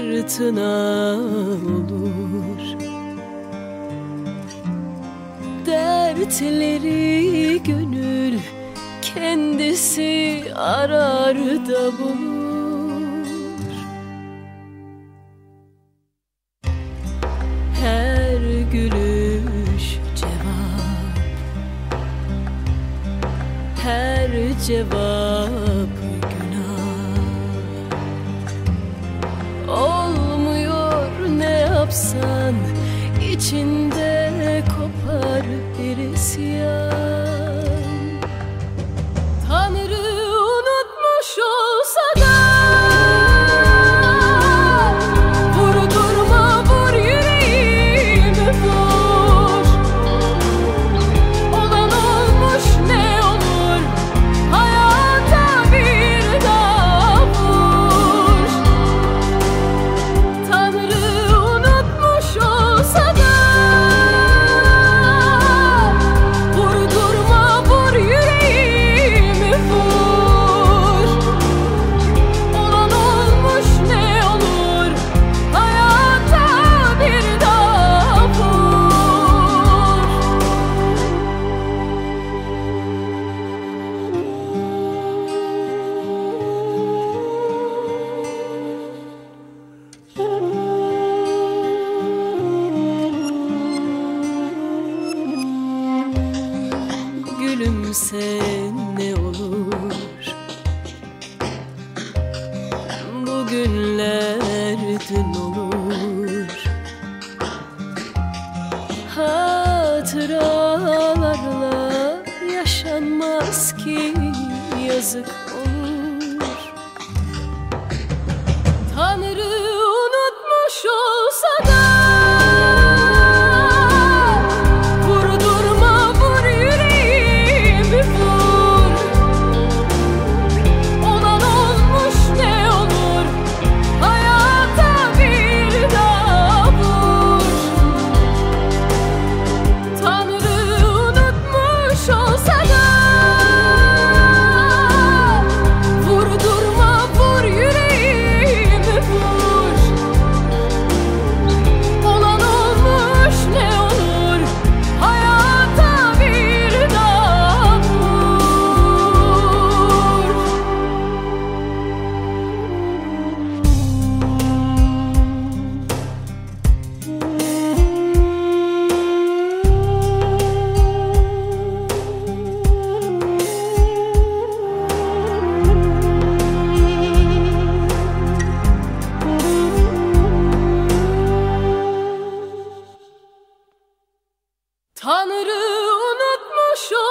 Fırtına olur. Dertleri gönül kendisi arar da bulur. Her gülüş cevap Her cevap yapsan içinde kopar bir isyan Gülümse ne olur? Bugünler dün olur. Hatıralarla yaşanmaz ki yazık Tanrı unutmuş o